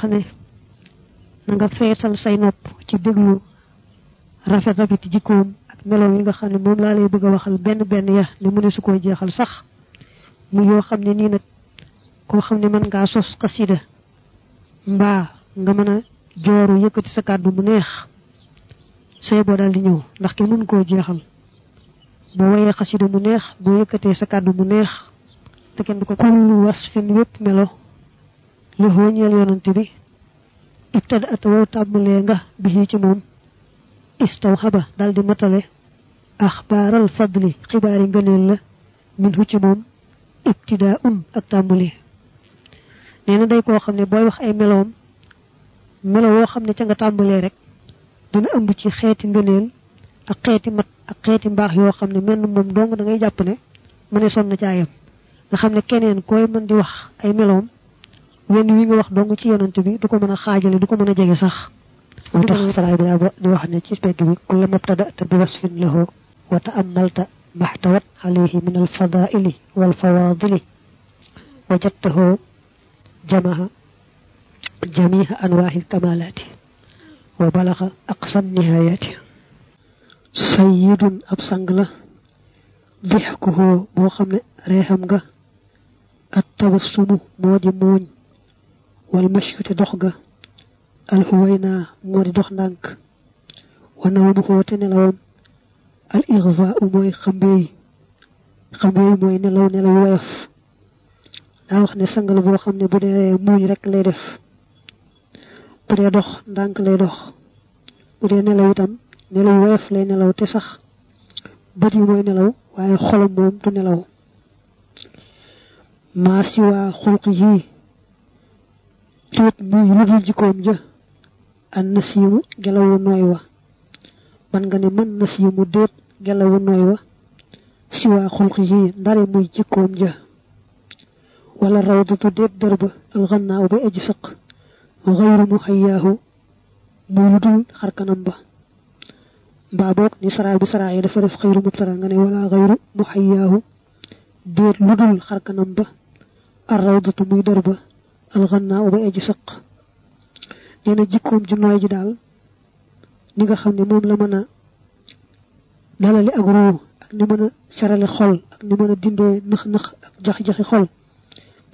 wax ne nga feesal say nopp ci déglu rafet rafet jikkoom ak meloom yi nga xam ne moom laa lay bëgg waxal benn benn ya ne mu su koy jeexal sax mu yoo xam ne nii nag koo xam ne mën ngaa sos xasida mbaa nga mën a jooru sa neex say di ñëw ndax wayee xasida mu neex yëkkatee sa mu neex te du ko kullu wasfin wépp melo la ñeel yonante bi ibtada at wow tàmbalee nga bi ci moom istaw xaba dal di matale axbaaral fadli xibaari ngëneel la min hu ci moom ibtidaa un ak tàmbali nee na day koo xam ne booy wax ay meloom melo woo xam ne ca nga tàmbalee rek. Dina ëmb ci xeeti ngëneel ak xeeti mat ak xeeti mbaax yoo xam ne menn moom dong da ngay jàpp ne mu ne sonn caayam nga xam ne keneen koy mën di wax ay meloom wenn wi nga wax dong ci yonante bi du ko mën a xaajale du ko mën a jege sax. Moo tax? Saraay bi daa di wax ne ci pegg bi kulla mabtada'ta bi wasfin lahu wa ta'ammalta mahtawat alayhi min alfadaili walfawadili wajadtahu jamaha jamiha anwaahi alkamalati wa balaxa aqsa nihayati sayyidun ab sang la dixkuhu boo xam wal mashu te dox ga. Al huwayna moo di dox ndànk. Wa nawmuhu te nelawam al ixfaau mooy xambeey. Xambeey mooy nelaw nelaw woyof. Daa wax ne sang la boo xam ne bu dee muuñ rek lay def. Bu dee dox ndànk lay dox. Bu dee nelaw itam nelaw woyof lay nelaw te sax bët yi mooy nelaw waaye xolam moom du nelaw. Maa si waa xulq yii léet muy lu dul jikkoom ja an nasiimu gelawu nooy wa man nga ne mën nasiimu déet gelawu nooy wa si waa xulq yii ndare muy jikkoom ja wala rawdatu déet dër ba alxannaaw ba aji sëq xayru mu xayyaahu muy lu dul xarkanam ba mbaa ni saraa bi saraa yi dafa def xayru mubtara nga ne wala xayru mu xayyaahu déet lu dul xarkanam ba ar rawdatu muy dër ba alxannaaw ba aji sëq nee na jikkoom ji nooy ji daal ni nga xam ne moom la mën a dalali ak ruu ak ni mën a serale xol ak ni mën a dindee nëx-nëx ak jax-jaxi xol.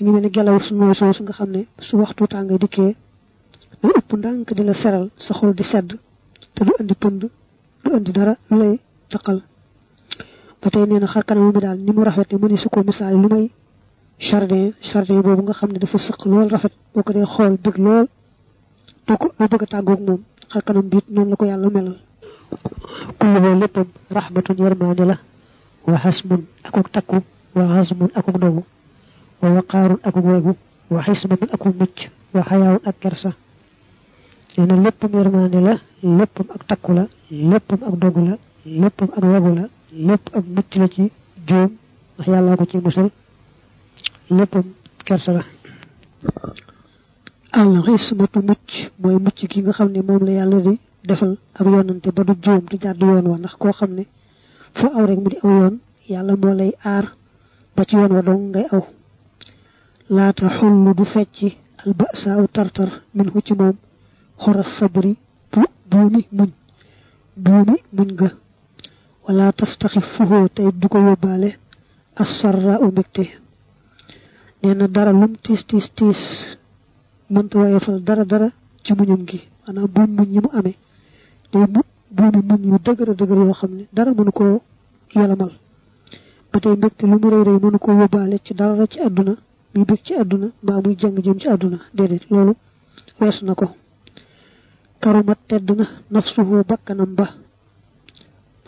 Ni gelaw su nooy soosu nga xam ne su waxtu tàng dikkee day ëpp ndànk di la seral sa xol di sedd te du andi pënd du andi dara lay taqal. Ba tey nee na daal ni mu rafete mu ne su ko misaal lu may jardin jardin boobu nga xam ne dafa sëq lool rafet boo ko dee xool bëgg lool doo ko doo bëgg tàggoog moom xar kanam biit noonu la ko yàlla melal. Rahmatun la wa akuk takku wa xasmun akuk dogu wa waqaarun akuk wegu wa xismatun akuk mucc wa xayaawun ak kersa. Nee na léppam la ak takku la léppam ak dogu la léppam ak wegu la lépp ak mucc la ci juum ndax yàllaa ko ci musal léppam kersa la al xismatu mucc mooy mucc gi nga xam ne moom la yàlla di defal ab yoonante ba du juum du jàdd yoon wa. Ndax koo xam ne aw rek mu di aw yoon yàlla moo lay aar ba ci yoon wa dong ngay aw. Laata xullu du fecci albasa aw tartar min hu ci moom. Xoras sabri bu buumi muñ buumi muñ ga wala tastaxif fuhoo tey du ko yóbbaale. Assarra u mbégte nee na dara lum tiis tiis tiis mënta wayefal dara dara ci muñam gi. Maanaam buum muñ yi mu amee. Day mu buumi muñ yu dëgër dëgër yoo xam ne dara mënu koo yolamal ba tey mbégte lu mu rëy rëy mënu koo yóbbaale ci dara ci àdduna muy bég ci àdduna mbaa muy jàng jëm ci àdduna. Déedéet loolu weesu na ko. Karumat tedd na nafsuhu bakkanam ba.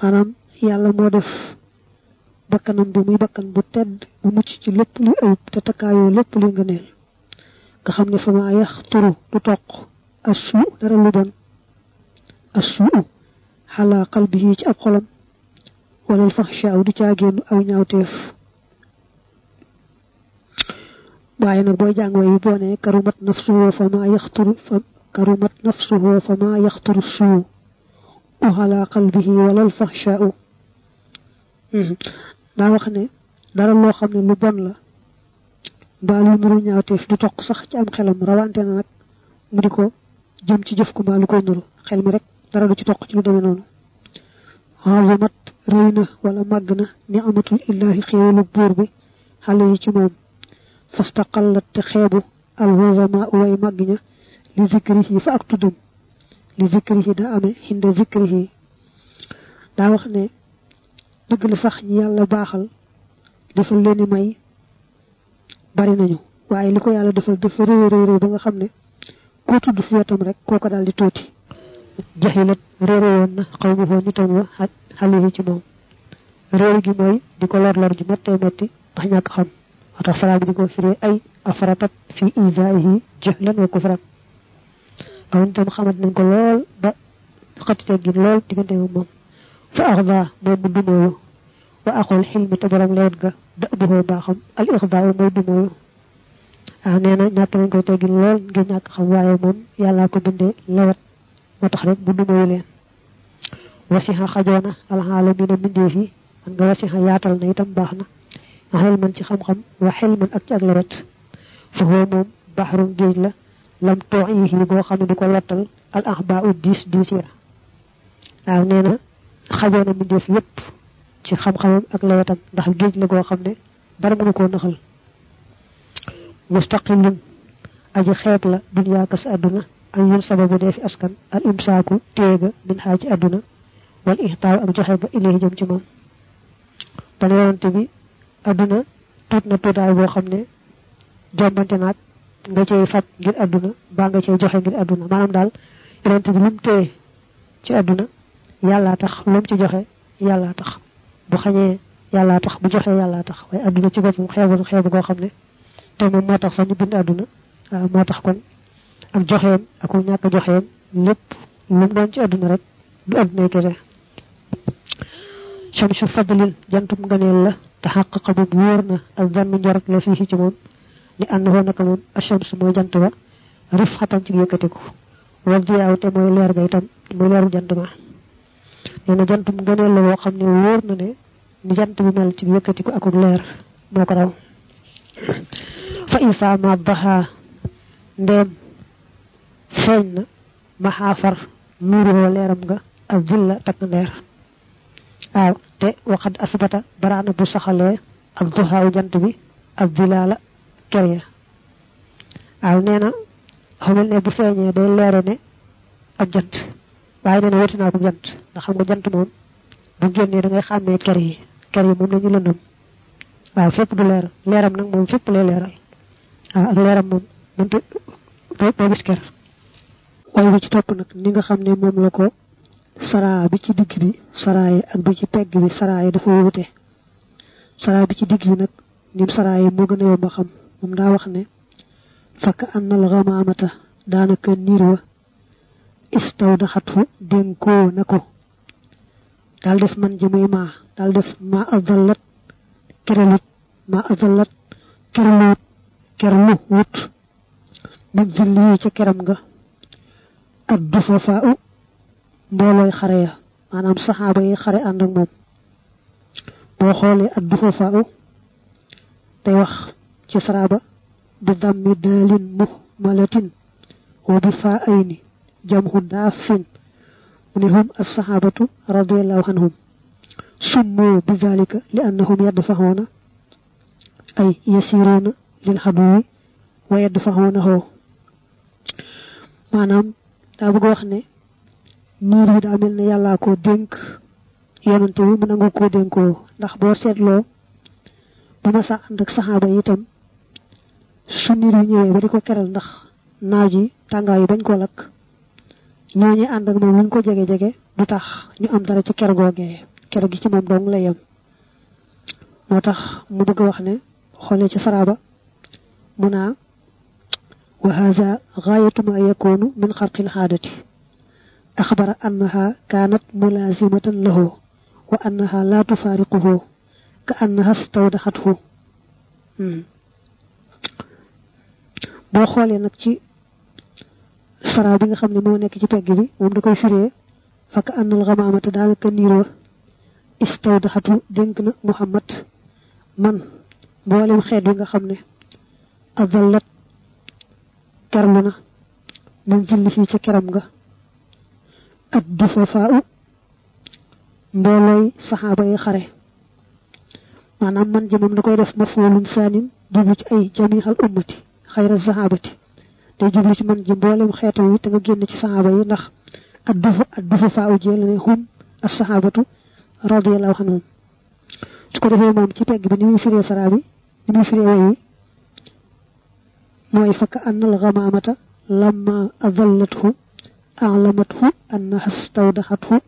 Maanaam yàlla moo def bakkanam bi muy bakkan bu tedd bu mucc ci lépp luy ayib te takkaayoo lépp luy ngëneel nga xam ne fa maa yax turu du toq as suu dara lu bon as suu xalaa qalbihi ci ab xolam walal faxshaaw du caagéenu aw ñaawteef waaye nag booy jàng way bi boo ne karumat nafsuhu fa maa yaxturu fa karumat nafsuhu fa maa yaxturu suu u xalaa qalbihi walal faxshaaw daa wax ne dara loo xam ne lu bon la mbaa lu nuru ñaawteef du toq sax ci am xelam rawante na nag mu di ko jëm ci jëf ku mbaa lu koy nuru xel mi rek dara du ci toq ci lu demee noonu azamat rëy na wala màgg na ni amatul illahi xéewalu buur bi xale yi ci moom fastaqallat te xeebu alwazama way màgg ña li zikrihi fa ak tuddam li zikrihi daa amee xinde zikrihi daa wax ne dëgg la sax ñi yàlla baaxal defal leen may bari nañu. Waaye li ko yàlla defal dafa rëy rëy rëy ba nga xam ne koo fi wetam rek kooko daal di tuuti. Jaxilat réere woon na xaw ma foo nitam wa xale yi ci moom. Réere gi mooy di ko lor lor ju méttee métti ndax ñàkk xam. Salaam bi di ko firee ay fi isaihi jahlan wa kufran. Aw itam xamat nañ ko lool ba xati teggin lool diggante moom fa axda moom mu dumooyu wa axul xilmi te borom lewet ga da buxoo baaxam al ixda mooy dumooyu waaw nee na ñàkk nañ koy teggin lool ngir ñàkk xam waaye moom yàllaa ko bindee lewet moo tax rek bu dumooyu leen wasixa xajoona alxaalamina mbindeef yi man nga wasixa yaatal na itam baax na xel man ci xam-xam wa xel man ak ci ak lewet foofu moom baxarun géej la lam toox yi goo xam ne du ko lottal al axbaa u diis diis ya waaw nee na xajoona mbindeef yépp ci xam-xamam ak lewetam ndax géej la goo xam ne dara mënu koo naxal mustaqilun aji xeeb la duniyaa ka sa àdduna ak yun sababu dee fi askan al imsaaku téega min xaa ci àdduna wal ixtaaw ak joxe ga ilayhi jëm ci moom dana yonante bi àdduna tuut na tuutaay boo xam ne jombante naag nga cey fab ngir àdduna baa nga cey joxe ngir àdduna maanaam daal yonante bi lu mu téye ci àdduna yàllaa tax lu ci joxe yàllaa tax. Bu xañee yàllaa tax. Bu joxee yàllaa tax. Waaye àdduna ci boppam xeebu xeebu koo xam te moo tax ñu bind waaw moo tax kon ak joxeem ak ñàkk joxeem lépp lu mu doon ci àdduna rek du àdduna kese. Shamsu fadlin jantum nganeel la te xàqaqa moom wóor na ak njorot la fii ci moom. Li àndoo naka moom ashams mooy jant ba rif xatan ci yëkkatiku. Wal diyaaw te mooy leer ga itam mooy leeru jant ma nee na jantum nganeel la woo xam ne wóor na ne ni jant bi mel ci yëkkatiku akuk leer moo ko raw. Fa isa ma daxa ndeem feeñ na maxaafar nuuroo leeram nga ak villa takk ndeer. Waaw te waxad asbata baraana bu saxalee ak duxaaw jant bi ak vilaala ker ya. Waaw nee na xamal ne bu feeñee day leere ne ab jant waaye nee na naa ko jant. ndax xam nga jant moom bu génnee da ngay xàmmee ker yi. Ker yi moom la ñu lëndëm. Waaw fépp du leer. Leeram nag moom fépp lay leeral. Waaw ak leeram moom mënta doo gis ker waaye bi ci topp nag ni nga xam ne moom la ko saraa bi ci digg bi saraaye ak bi ci pegg bi saraaye dafa wute saraa bi ci digg bi nag nim saraaye moo gën a yomb xam. Moom daa wax ne fakk annal xamaamata daanaka niir wa istawdaxathu dénkoo na ko daal def man jëmuy maa daal def ma adallat kerelut ma adallat kerluut kerlu wut min zilli ca keram nga ak du fa faa u mboolooy xare ya maanaam saxaaba yi xare ànd ak moom boo xoolee ak du fa faa u day wax ci saraba bi dammi daalin muhmalatin wa bi faa ayni jamhu daafin mu ne hum as-saxaabatu radiallahu anhum summu bi dalika li annahum yadfaxoona ay yasiruuna lil xaduwi wa yadfaxoonahu maanaam daa bëgg wax ne niir bi daa mel ne yàllaa ko dénk yonante bi mu nangu koo dénkoo ndax boo seetloo bu ma sa ànd ak saxaaba itam su niir bi ñëwee ba di ko keral ndax naaw ji tàngaay yi bañ koo lakk ñooñu ànd ak moom luñ ko jege jege du tax ñu am dara ci ker googee ker gi ci moom dong la yem moo tax mu bëgg wax ne xoolee ci saraba mu naa wa hada gaayatu ma yakunu min xarqil xaadati axbara annaha kaanat mulaasimatan lahu wa annaha laa tufaariquhu ka annaha stawdaxathu boo xoolee nag ci sara bi nga xam ne moo nekk ci pegg bi moom da koy firee fakk ànnal xamaamata daanaka niir wa istawdaxatu dénk na muhammad man mboolem xeet wi nga xam ne adallat kerlu na min jillihi ci keram nga ad dufafaa'u mboolooy saxaaba yi xare maanaam man ji moom da koy def mafoolum saanin jublu ci ay jamihal ummati xayra saxaabati day jublu ci man ji mboolem xeetam wi te nga génn ci saxaaba yi ndax ad dufa ad dufafaa'u jee la ne hum as saxaabatu radiyallahu anhum su ko defee moom ci pegg bi ni muy firee saraa bi ni muy firee way wi mooy fakk ann al gamaamata lamma adallathu أعلمته أنها استودحته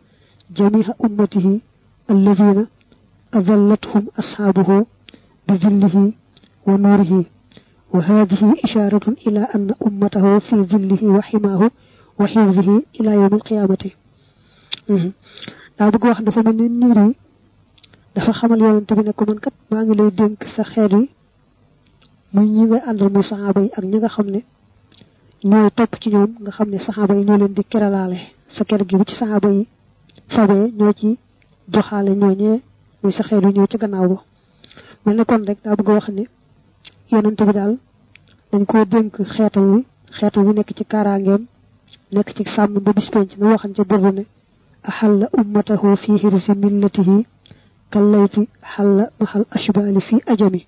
جميع أمته الذين أظلتهم أصحابه بذله ونوره وهذه إشارة إلى أن أمته في ذله وحماه وحفظه إلى يوم القيامة daa bëgg wax dafa mel ni niir wi dafa xamal yonent bi ne ko man kat maa ngi lay dénk sa xeet wi muy ñi nga àndal muy saxaaba yi ak ñi nga xam ne ñooy topp ci ñoom nga xam ne saxaaba yi ñoo leen di keralaale sa ker gi bu ci saxaaba yi fabee ñoo ci joxaale ñooñee muy sa xeet wi ñëw ci gannaaw ba mel ne kon rek daa bëgg wax ne yonent bi daal dañ koo dénk xeetam wi xeetam wi nekk ci kaaraangeem nekk ci sàmm ba bis penc na waxan ca burdu ne axalla ummatahu fi hirsi millatihi kallayti xalla maxal ashbaali fi ajami.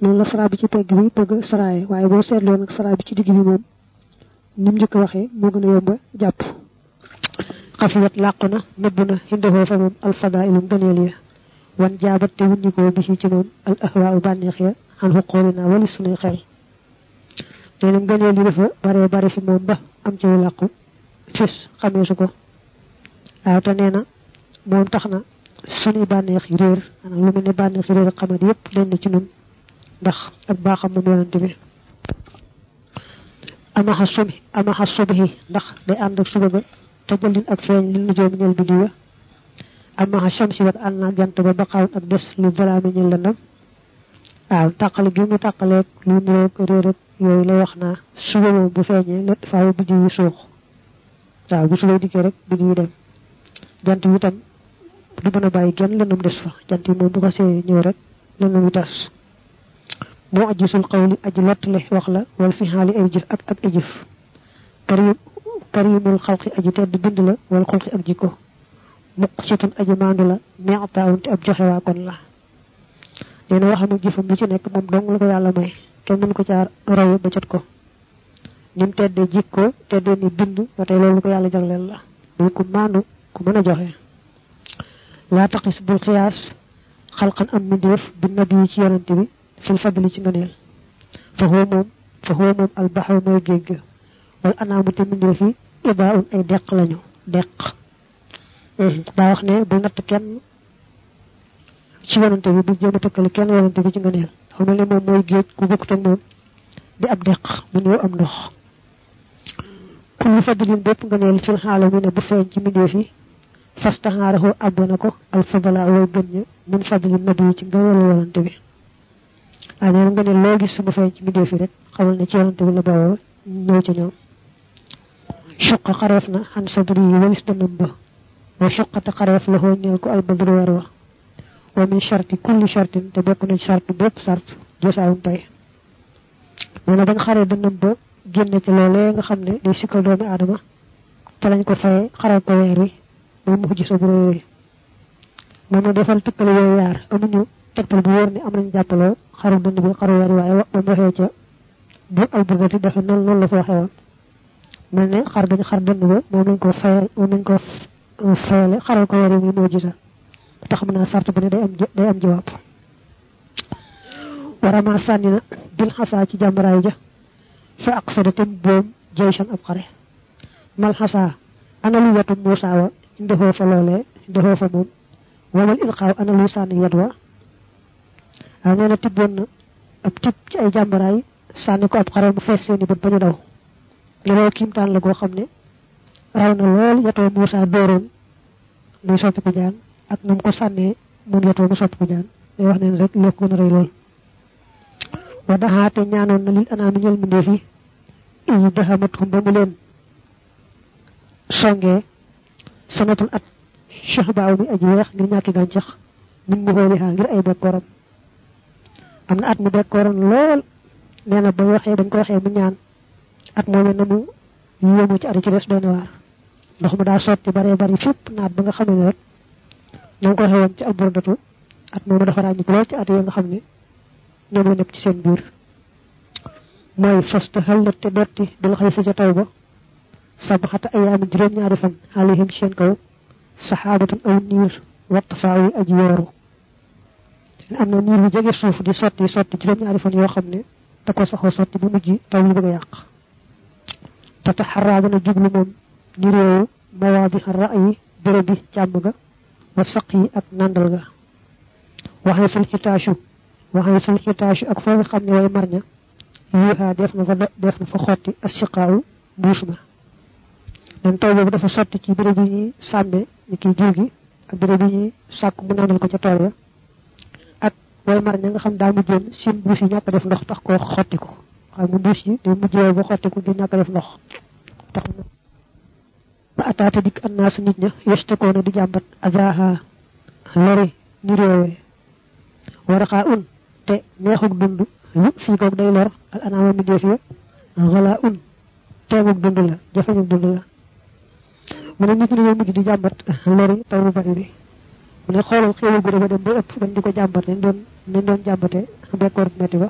Noonu la saraa bi ci pegg bi bëgg saraaye waaye boo seetloo nag saraa bi ci digg bi moom ni mu njëkk waxee moo gën a yomba jàpp. Xafiyat làqu na nëbb na xindafoo fa moom alfadailu ya wan jaabat te wuññikoo bi ci moom al ahwaa bànneex ya xan xuqooli naa wali sunuy xel nee na ngëneel yi dafa bare bare fi moom ba am ci làqu. Fis xamee su ko. Waaw te nee na moom tax na sunuy bànneex lu ne bànneex yi réer xamat yépp ci nun ndax ak baaxam moom yonante bi amaxa subi amaxa subihi ndax day ànd ak suba ba te jëlin ak feeñ li nu joom ñel bi diwa amaxa shamsi wat ànd naa jant ba baqaawun ak des li balaami ñel la ndam waaw tàqale gi mu tàqaleeg lu niroog réer ak yooyu la wax naa suba moom bu feeñee la faaw bi yi suux waaw bu subay dikkee rek bi diw dem jant bi itam du mën a bàyyi genn lëndam des fa. Jant yi bu ñëw rek lëndam bi tas moo ajisul xawli aji lottale wax la wal fi xaali ay jëf ak ak jëf karim karimul xalqi aji tedd bind la wal xulqi ak jikko muq citun aji la te ab joxe waa kon la nee na waxam ak jëfam lu ci nekk moom dong la ko yàlla may. Kenn mën ko caa roy ba jot ko. Nim teddee jikko teddee ni bind ba tey loolu ko yàlla jagleel la. Muy ku maandu ku mën a joxe. Laa taqis bul xiyaas xalqan am mindéef bi nabi ci yonante bi fil fadli ci ngëneel. Fa huwa moom fa huwa moom albaxaw mooy géej ga. Wal anaamu te mindéef yi idaa un ay deq lañu deq. Daa wax ne bul natt kenn ci yonante bi bu jéem a tëkkale kenn yonante bi ci ngëneel. Dafa mel ne moom mooy ku bokkut ak moom di ab deq mu néew am ndox. Kullu fadlin bépp ngëneel fil xaalamina bu feeñ ci mindéef yi fastaxaarahu àbb na ko alfadala way gën ña min fadli nabi ci ngëneelu yonante bi. Nee na nga ne loo gis suma feeñ ci mbindéef yi rek xamal ne ci yonante bi la bawoo ñëw ci ñoom. Suqa xareef na xan sadri yi walis dënam ba wa suqate xareef wa min sharti kulli shartin te bokk na charte bépp sart josaawum pay nee na bañ xaree dënam ba génne ci loolee nga xam ne day sikkal doomi aadama. Te lañ ko faye xaral ko weer wi mu sa bu moom na defal tëkkale yooyu yaar amuñu tegtal bu wóor ni am nañ jàppaloo xaru dënd bi xaru weer waaye ba mu waxee ca bu alburgati dafa noonu noonu la ko waxee woon. Mel ne xar gañ xar dënd ba moom lañ ko fayal moom lañ ko fayale xaral ko weer yi muy tax mën naa sart bu ne day am day am jawaab warama sànni na bil xasaa ci jàmbaraay ja fa ak sada tem boom jaysan ab xare mal xasaa ana lu yetu Muusaa wa ndexoo fa loolee ndexoo fa moom wamal ilxaaw ana luy sànni yet wa na tibboon na ab tib ci ay jàmbaraay sànni ko ab xare mu fees seeni bët ba ñu daw. Loolu kiimtaan la goo xam ne raw na lool dooroon muy soppi ko jaan ak nam ko sànnee moom yetoo mu soppi ko jaan day wax ne rek lekk gën a rëy lool wa daxaate ñaanoon na lil anaami ñel mbindeef yi iyi daxamat xum ba mu leen sanatul at cheikh baaw mi aji weex ngir ñàkki gàncax min mu xooli xaa ngir ay bekkooram am na at mu bekkooroon lool nee na ba waxee bañ ko waxee mu ñaan at moomee na mu yéemu ci ari ci des doon waar ndox mu daa sotti bare bari fépp naat ba nga xam ne rek ñoo ko waxee woon ci alburdatu at moomu dafa ràññi ko ci at yi nga xam ne ñoom la nekk ci seen biir. Mooy fasta xallat te dotti xëy sa ca taw ba sabaxata ayaami juróom ñaari fan alayhim seen kaw saxaabatun aw niir wattafaawi aji yooru am na niir bu jege suuf di sotti sotti juróom ñaari fan yoo xam ne da ko saxoo sotti bu mujj taw bi bëgg a yàq. Te taxaraa dana jublu moom niir yooyu mawaadi ra'yi béréb bi càmm ga wa saq yi ak nandal ga waxee sul xitaasu waxee sul xitaasu ak foo nga xam ne way marña yuuxaa def na fa def na fa xotti asiqaawu mbuus ma dan taw boobu dafa sotti ci yi ñuy sàmme ni kiy jur gi ak yi ñuy sàkk mu nandal ko ca tool ak way marña nga xam daa mujjoon seen mbuus yi ñàkk def ndox tax koo xotti ko xam nga mbuus yi day mujjoo ba xotti ko di ñàkk def ndox tax ba ataata dik annaasu nit ña yestekoona di jàmbat azaha lori niroowee waraxaa un te neexug dund lu fii koog day lor al anaama mi def ya xalaa un teegug dund la jafeñug dund la mu ne nit ñi dañoo mujj di jàmbat lori taw bu bari bi mu ne xoolal xéewal gu dafa dem ba ëpp dañ di ko jàmbat nañ doon nañ doon jàmbate bekkoor metti ba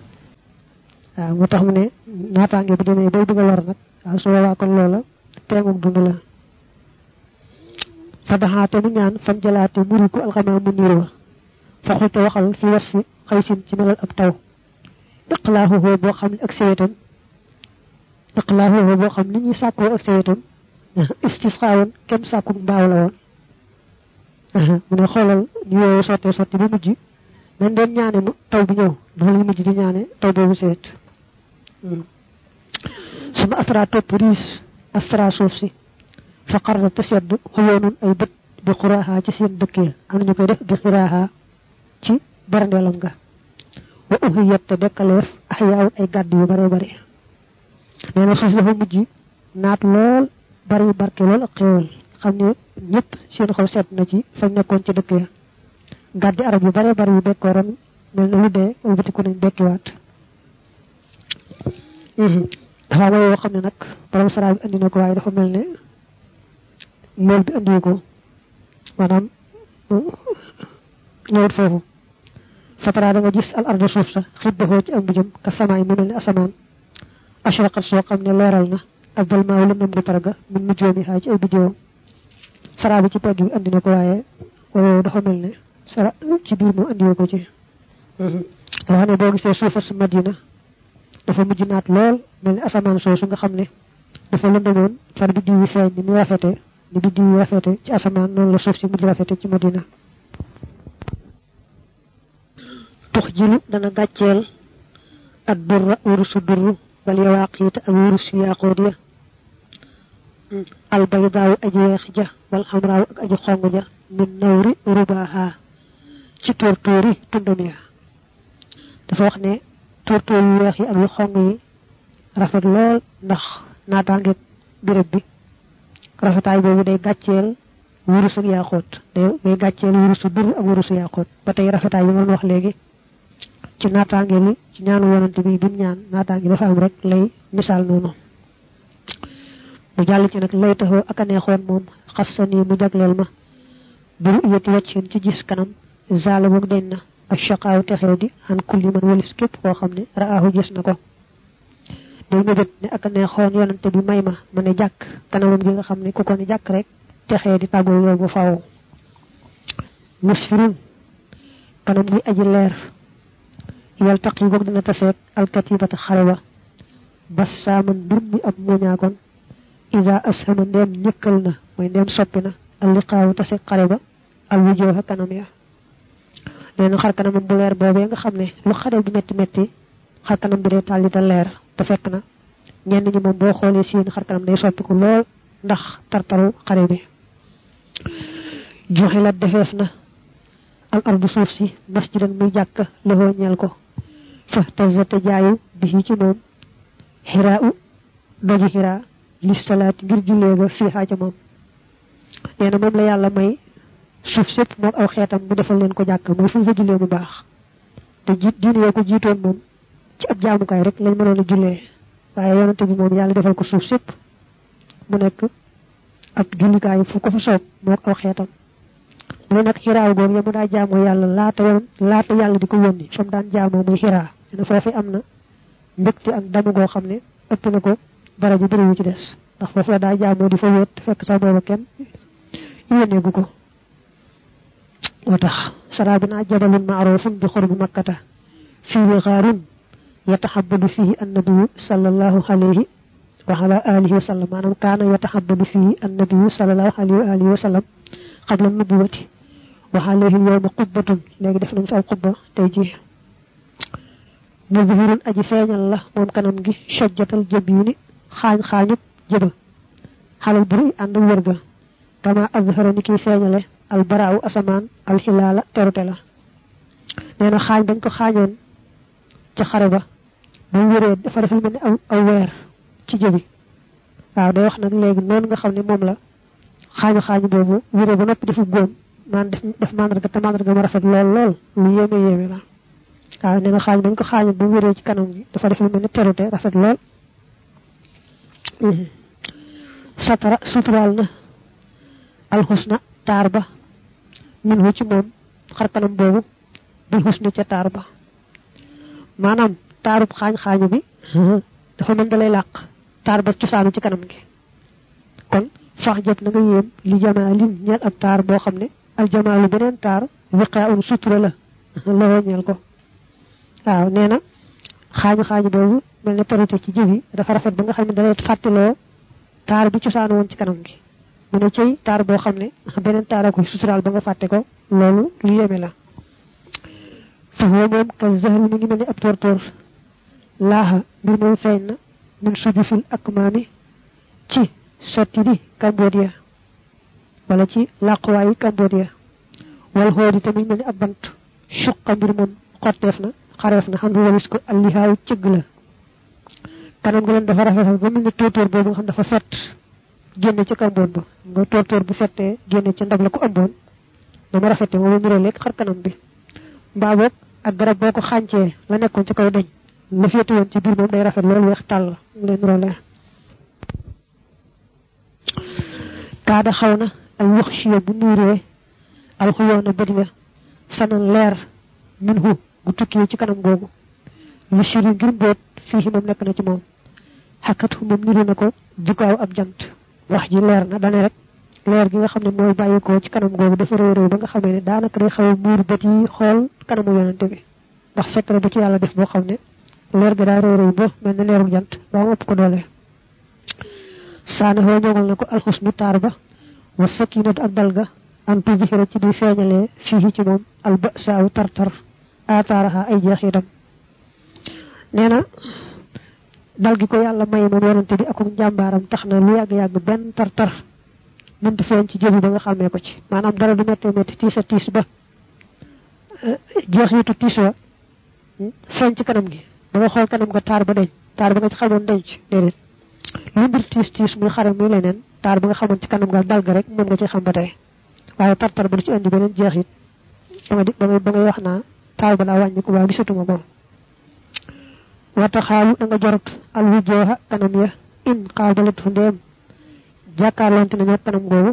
waaw moo tax mu ne naataange bu demee bay bëgg a lor nag waaw su boobaa kon loola teegug dund la fa daxaate mu ñaan fan jalaate muriku alxamaa mu niir fa xulte waxal fi was fi xaysin ci melal ab taw iqlaahuhu boo xam ne ak sewetam iqlaahuhu boo xam ni ñuy sàkkoo ak sewetam istisxaawoon kem sàkku mbaaw la woon mu ne xoolal ñu yooyu sottee sotti ba mujj dañ doon ñaane mu taw bi ñëw dafa lañ mujj di ñaane taw boobu sewet suma astra topp riis astra suuf si fa xarra te sedd xoyoonun ay bët bi xuraaxaa ci seen dëkk ya. Am nañu koy def bi xiraaxaa ci barandeelam nga wa uhiyat te dekkaleef axyaawun ay gàdd yu bare bare nee na suuf dafa mujj naat lool bari barke lool ak xéewal xam ne ñëpp seen xol sedd na ci fañ nekkoon ci dëkk ya. Gàddi arab yu bare bari yu bekkooroon mel na lu dee wëbatiku nañ dekkiwaat dafa am yoo xam ne nag borom saraa bi andi na ko waaye dafa mel ne lool bi andiwu ko maanaam ñëwut foofu fatara da nga gis al arda suuf sa xibbaxoo ci ak mbujëm ka samaay mu mel ne asamaan. Ashraqat soo xam ne leeral na ak dalmaaw lëndëm gu targa min nujoomi xaa ci ay biddiwam saraa bi ci pegg bi andi na ko waaye waaye dafa mel ne sara ci biir moom andiwu ko ci. Dafa xam ne boo gisee suufa sa madina dafa mujj naat lool mel ne asamaan soosu nga xam ne dafa lëndëmoon far biddiw yi feeñ ni mu rafete ni biddiw yi rafete ci asamaan noonu la suuf si mujj rafete ci madina tux jilu dana gàcceel ak durra wurusu durru wal yawaaqiita ak wurus yaaqoot ya albaydaawu aji weex ja wal xamraawu ak aji xong ja min nawri rubaaha ci tóortóori tundam dafa wax ne tóortóor yu weex yi ak yu xong yi rafet lool ndax naataange béréb bi rafetaay boobu day gàcceel wurus ak yaaqoot day day gàcceel wurusu dur ak wurusu yaaqoot ba tey rafetaay bi nga wax léegi ci naataange li ci ñaanu yonante bi bi ñaan naataange dafa am rek lay misaal noonu. mu jàll ci nag lay taxoo ak a neexoon moom xas nii mu jagleel ma buru yëti wàcceen ci gis kanam zaala boog deñ na ak chaqaaw texee di xan kulli man walis képp koo xam ne raahu gis na ko day mébét ne ak a neexoon yonante bi may ma ma ne jàkk kanamam gi nga xam ne ku ko ne jàkk rek texee di tàggoo yow ba faaw musfirun kanam gi aji leer yal taq yi dina alkatibata xare ba bas saaman mbir mi ab muñaakoon ida ashama ndeem ñëkkal na mooy ndeem soppi na. Al liqaawu taseeg xare ba al wujooxa kanam ya nee xar kanamam bu leer boobee nga xam ne lu xare bi metti metti xar kanam bi tàlli leer te fekk na. Ñenn ñi moom boo xoolee seen xar kanam day soppiku lool ndax tartaru xare bi. Joxe la defeef na. Al ardu suuf si masjidan muy jàkk loxoo ñeel ko. Fa tazate jaayu bi ci moom. Xiraa u doju xiraa li salaati ngir jullee ga fii xaaja moom. Nee na moom la yàlla may. Suuf sépp moom aw xeetam mu defal leen ko jàkk muy fu fa jullee mu baax. Te jiit diine yoo ko jiitoon moom ci ab jaamukaay rek lañ mënoon a jullee. Waaye bi moom yàlla defal ko suuf sépp. Mu nekk ab jullikaay fu ko fa soob moo aw xeetam. Mu nag xiraaw googu ya mu daa jaamoo yàlla laata yoon laata yàlla di ko yónni fa mu daan jaamoo muy xiraa. Ne foofu am na mbégte ak damu goo xam ne ëpp na ko dara ji bëriwu ci des. Ndax foofu la daa jaamoo di fa wéet fekk sax booba kenn yónneegu ko. Moo tax saraa bi naa jabalun maarufun bi xurbi makkata fii xaarun yataxabadu fihi annabiyu sallallahu alayhi wa ala alihi wa sallam maanaam kaana yataxabadu fihi annabiyu sallallahu alayhi wa alihi wa sallam qabla wa alayhi yawma qubbatun léegi def nañ al qubba tey ji mudhirun aji feeñal la moom kanam gi shajjatal jabini xaañ xaañub jëba xalal buri ànd wërga kama azhara ni kiy feeñale al baraawu asamaan al xilaala terute la nee na xaañ bañ ko xare ba ba wéree dafa def lu mel ni aw aw weer ci jëbi waaw day wax nag léegi noonu nga xam ne moom la xaañu xaañu boobu wéree ba noppi defu góom man def def mandarga te mandarga ma rafet lool lool. Lu yéeme yéeme la. Waaw nee na xaañ bañ ko xaañu ba wéree ci kanam gi dafa def lu mel ni terute rafet lool. Satara suturaal na alxusna taar ba min hu ci moom xar kanam boobu bil xusna ca taar ba taarub xaañ-xaañu bi dafa mën da lay làq taar ba cosaanu ci kanam gi kon fax jëp na nga yéem li jamaalin ñeel ab taar boo xam ne al jamaalu beneen taar wiqaa un sutura la la ñeel ko waaw nee na xaañu-xaañu boobu mel ne tarute ci jëbi dafa rafet ba nga xam ne dalay fàttaloo taar bi cosaanu woon ci kanam gi mu ne cey taar boo xam ne beneen taara ko suturaal ba nga fàtte ko loolu lu yéeme la fa moom ka zahri mi ngi mel ni ab tóortóor laaxa mbir moom feeñ na mun subi fil ak maami ci sotti di Cambodia wala ci làquwaayi Cambodia wal xoodi tamit mel ni ab bant suqa mbir moom xotteef na xareef na xam ne walis ko allihaaw cëgg la. Kanam nga dafa rafetal ba mel ni tóortóor boobu xam dafa fett génne ca kamboon ba. Nga tóortóor bu fettee génne ca ndab la ko ëmboon. Dama niroo lekk xar kanam bi. Ak garab boo ko xàncee la nekkoon ci kaw dañ la féete woon ci biir moom day rafet loolu weex tàll mu leen niroo lee kaada xaw na ay wax chiyo bu nuuree alxuyoona bët ya sanan leer min hu gu tukkee ci kanam googu. Lu siri ngir mbóot fii moom nekk na ci moom. Xakkat hu moom niru na ko jukaaw ab jant. Wax ji leer na dane rek leer gi nga xam ne mooy bàyyikoo ci kanam googu dafa réy réy ba nga xamee ne daanaka day xaw a muur bët yi xool kanamu yonante bi. Ndax secret bu ci yàlla def boo xam ne leer ga daa réy réy ba mel ne leeru jant. Ba mu ëpp ko doole. Saana xoo ñoŋal na ko alxusnu taar ba wa sakinatu ak dal ga antu zihira ci di feeñalee fii ci moom alba saaw tartar aataaraxa ay jeexitam. Nee na dal gi ko yàlla may moom yonante bi ak njàmbaaram tax na lu yàgg-yàgg benn tar-tar mënta feeñ ci jëbi ba nga xàmmee ko ci. Maanaam dara du méttee métti tiis a tiis ba jeexitu tiis wa feeñ ci kanam gi ba nga xool kanam nga taar ba deñ taar ba nga ci xamoon denc déedéet. Lu mbir tiis tiis muy xare muy leneen taar ba nga xamoon ci kanam nga dal ga rek moom nga ci xam ba tey. Waaye tar-tar ba du ci indi beneen jeexit. Ba nga ba ngay wax naa taar ba daa wàññi ko waaye gisatuma ko. Wata xaalu da nga jorot al wujooxa kanam ya in xaabalat fu ndeem. Jàkkaarloonte nañoo kanam googu.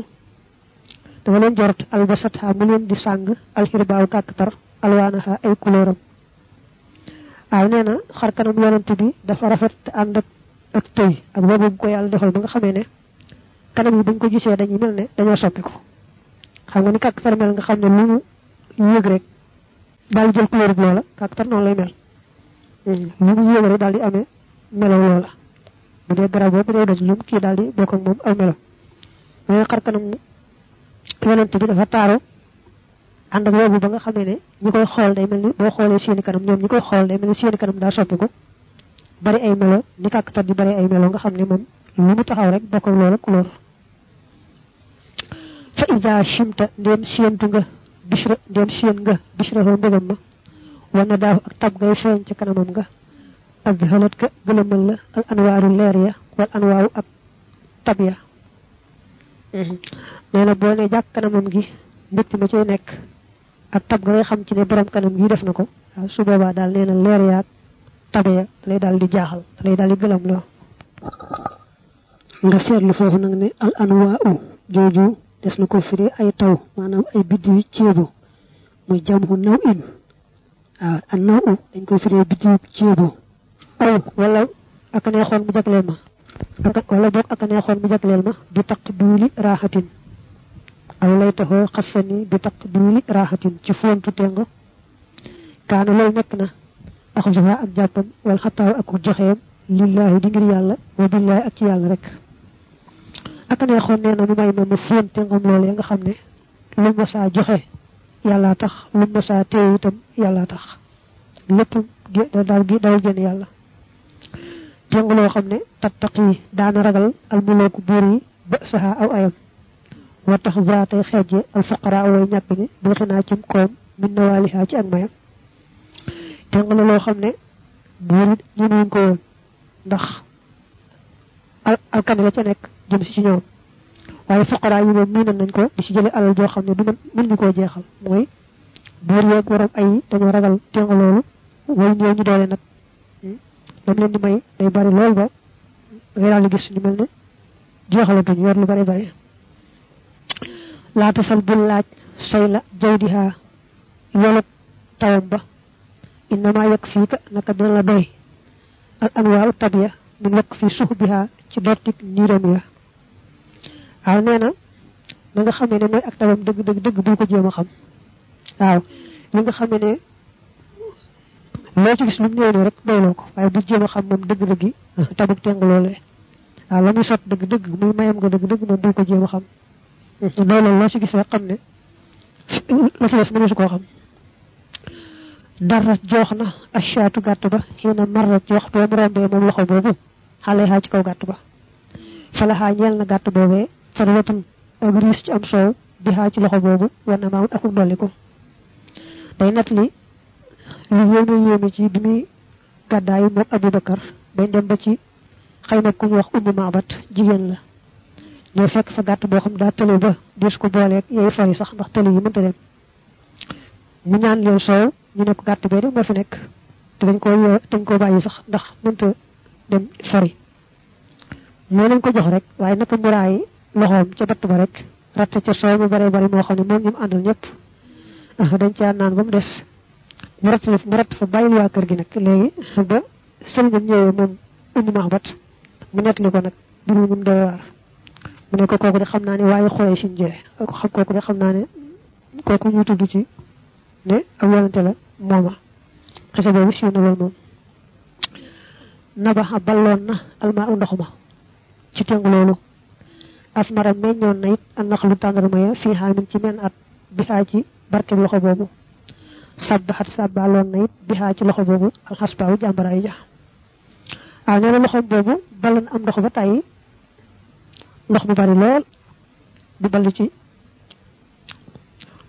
Da nga leen jorot albasat xa mu leen di sàng alxirbaaw kàkkatar alwaanaxa ay couleuram waaw nee na xar kanam yonante bi dafa rafet ànd ak ak tëy ak boobu ko yàlla defal ba nga xamee ne kanam yi buñ ko gisee dañuy mel ne dañoo soppiku xam nga ni kàkkatar mel nga xam ne lu mu yëg rek daal jël couleur bi loola kàkkatar noonu lay mel. Lu mu yéeg rek daal di amee melo loola. Bu dee garab boobu dee doj lu mu kii daal di bokk ak moom aw melo. Mais xar kanam yonent bi dafa taaru ànd ak boobu ba nga xamee ne ñi koy xool day mel ni boo xoolee seeni kanam ñoom ñi koy xool day mel ni seeni kanam daa soppiku. Bari ay melo ni kàkkatar di bari ay melo nga xam ne moom lu mu taxaw rek bokk ak loola couleur fa ida chimta ndéem séentu nga bishra ndéem séen nga bishra foo mbégam ma. Wana daaw ak tab ngay feeñ ca kanamam nga. Ak xalat ka gëlëmal la al anwaaru leer ya wal anwaaru ak tab ya. Nee na boo ne jàkk gi mbégte ma cay nekk ak tab ga ngay xam ci ne borom kanam gi def na ko su boobaa daal nee na leer ya ak tab ya lay daal di jaaxal lay daal di gëlam loo. Nga seetlu foofu nag ne al anwaa'u jooju des na ko firi ay taw maanaam ay biddiw ceebo muy jamhu naw in an naw u dañ koy firi biddiw ceebo aw wala ak neexoon mu jagleel ma wala boog ak neexoon mu jagleel ma bi raaxatin aw lay taxoo xassani bi taqbili raaxatin ci fontu tengo kaana loolu nekk na axusuha ak jàppam wal xataaw ak joxeem lillahi di ngir yàlla wa billahi ak ci yàlla rek. Ak neexoon nee na mu may ma mu fóon tengam loolee nga xam ne lu ma saa joxe yàlla tax lu ma saa téye itam yàlla tax. Lépp daal gi dawal génn yàlla jëng loo xam ne tattaqi daana ragal almulooku buur yi ba saxa aw ayam wa tax zaatay xeeje al fuqara way ñàkk ñi bu xinaa cim koom min nawaaliha ci ak mayam. Jëng la loo xam ne yi ñemuñ ko ndax al alkane la ca nekk jëm si ci ñoom. Waaye fuqara yi moom miinan nañ ko di ci jële alal joo xam du mën ñu koo jeexal. Mooy buur yeeg waram ay dañoo ragal jëng loolu way ñëw ñu doole nag. Lam leen di may day bari lool ba ngay daal di gis ñu mel ne jeexalatuñ yor lu bari bari laata sal bul laaj say la jawdiha loolu tawam ba. Innama yak fii ka naka dina la doy al anwaaw tabiya min wakk fi suux biha ci dottik niiram ya. Waaw nee na nga xamee ne mooy ak tawam dëgg dëgg dëgg bul ko jéem a xam. Waaw li nga xamee ne loo ci gis lu néew rek doyloo ko waaye bu jéem a xam moom dëgg-dëgg tabuk teng loolee. Waaw la muy sot dëgg-dëgg muy mayam nga dëgg-dëgg moom bul ko jéem a xam loolu loo ci gis rek xam la ci des mënu su xam dara joox na ashaatu ba xiina marra ci waxtu mu rombee moom loxo boobu xale xaa ci kaw gàtt ba fala na ak ci am ci loxo boobu war na maamut akuk dolli ko. Day nett li ci bi moom Abubakar bañ dem ba ci xayma ku wax ummu la ñoo fekk fa gàtt boo xam daa tële ba des ko booleeg yooyu fari sax ndax tële yi mënta dem. Mu ñaan leen soow ñu ne ko gàtt bee moo fi nekk. Te dañ koo yee dañ koo bàyyi sax ndax mënta dem fari moo leen ko jox rek waaye naka muraay loxoom ca batt ba rek ratt ca soow mu bare bari moo xam ne moom ñu mu àndal ñëpp. Dañ caa naan ba mu des. Mu ratt mu ratt fa bàyyil waa kër gi nag léegi ba sëriñam ñëwee moom ummu mahbat mu nettali ko nag biru ñum doy waar mu ne ko kooku de xam naa ne waaye suñ jee ko xam kooku de xam naa ne kooku ñu tudd ci ne ak yonante la mooma. Xese boobu siiw na loolu moom. Nabaxa balloon na almaa u ndox ci tëng loolu. Asmara meññoon na it a naxlu tàndarma ya fii xaamin ci menn at bi xaa ci barkeb loxo boobu. Na it bi xaa ci loxo boobu jàmbaraay ja. Waaw nee na loxoom boobu ball na am ndox ba ndox mu bari lool di ball ci.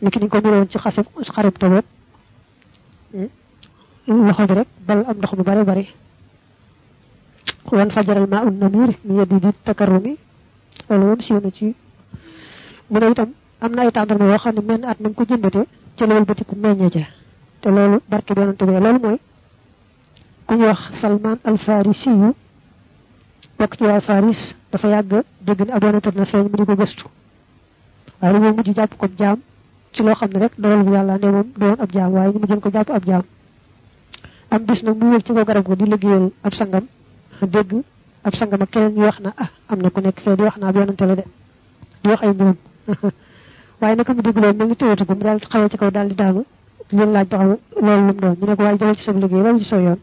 Niki ni ko muroon ci xasib taboot loxo bi rek bal am ndox mu bari bari. Wan fajaral maa un namir mi yeddi di takarrumi loolu moom siiw na ci. Mu ne itam am na ay tàndarma yoo xam ne menn at nañ ko jëmbate ca loolu batiku meññe ca. Te loolu barke bi yonante bi loolu mooy ku ñu wax salman al farisi yu bokk ci waa faris dafa yàgg dégg ne ab yonante na feeñ mu di ko gëstu waaye moom mujj jàpp ko jaam ci loo xam ne rek dogal bu yàlla ne moom doon ab jaam waaye ñu mujjoon ko jàpp ab jaam am bis nag mu wéeg ci ko garab ko di liggéeyal ab sangam dégg ab sangam ak keneen ñu wax na ah am na ku nekk fee di wax naa ab yonante la de di wax ay mbirum waaye naka mu dégg loolu mel ni téyatu ko mu daal ci kaw daal di daanu leen laaj ba xam loolu lu mu doon ñu ne ko waaye jëlal ci sa liggéey ci sa yoon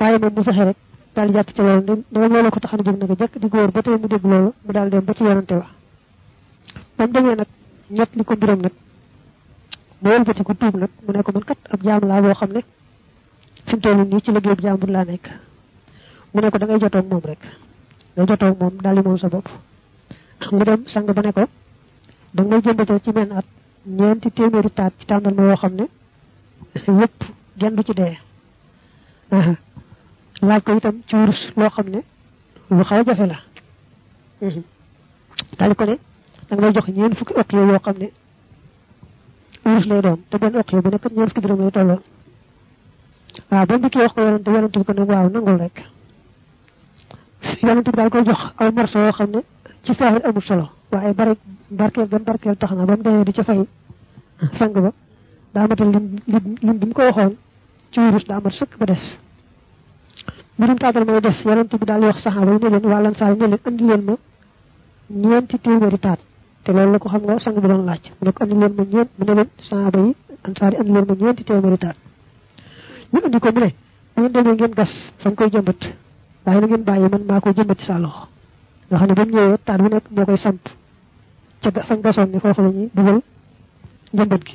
waaye moom mu rek daal di jàpp ci loolu ndegam loolu ko tax na jóg na ko jëkk di góor ba tey mu dégg loolu mu daal dem ba ci yonante wax ba mu demee nag ñett li ko mbiram nag mu wëlbati ko tuub nag mu ne ko man kat ab jaam laa boo xam ne fi mu toll nii ci liggéey bu jaambur laa nekk. Mu ne ko da ngay jotoo ak moom rek ak moom daal di moom sa bopp. Mu dem sang ba ne ko da ngay jëmbatal ci menn at ñeenti téeméeri taat ci tàndal ma yoo xam ne yépp genn du ci dee ko itam ci wurus loo xam ne lu xaw a jafe la. Daal ko ne da ngay jox ñeen fukki okk yoo xam ne wurus lay doon te benn okk bu nekk ñeen fukki dërëm lay tolloon. Waaw ba mu dikkee wax ko yonante yonante bi ko nag waaw nangul rek. Yonent bi daal koy jox aw morso yoo xam ne ci saahir amul solo waaye bari barkeel gam barkeel tax na ba mu demee di ca fay sang ba daa matal lim lim bi mu ko waxoon ci wurus daa mat sëkk ba des mbirum taatal may des yonent bi daal wax saxaaba yi ne leen waa lansaar ne leen andi leen ma ñeenti téeméeri taat. Te loolu la ko xam nga sang bi doon laaj. Mu ko andi leen ma ñeent mu ne saxaaba yi ansaar yi andi leen ma ñeenti téeméeri taat. Ñu andi ko mu ne bu ngeen gas fa koy jëmbat. Waaye na ngeen bàyyi man maa ko jëmbat ci sa loxo. Nga xam ne ba mu ñëwee taat bu nekk moo koy samp. Ca fañ gasoon ne foofu la ñuy dugal njëmbat gi